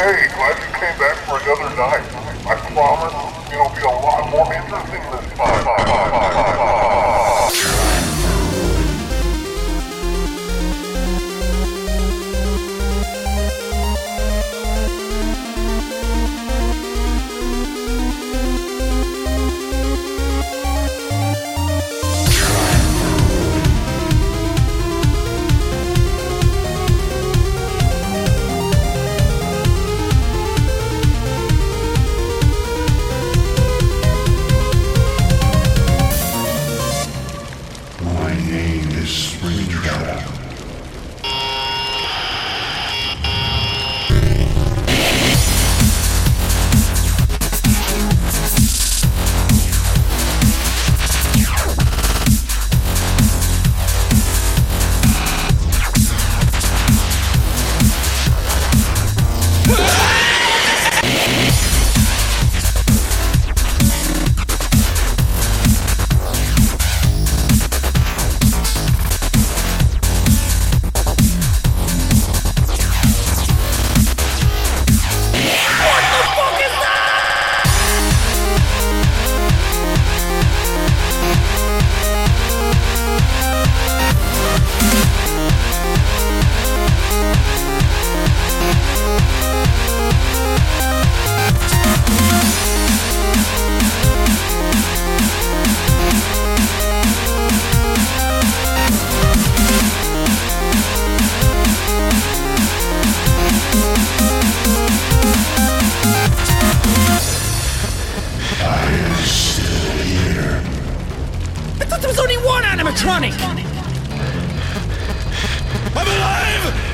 Hey, Glad you came back for another night. Animatronic! I'm alive!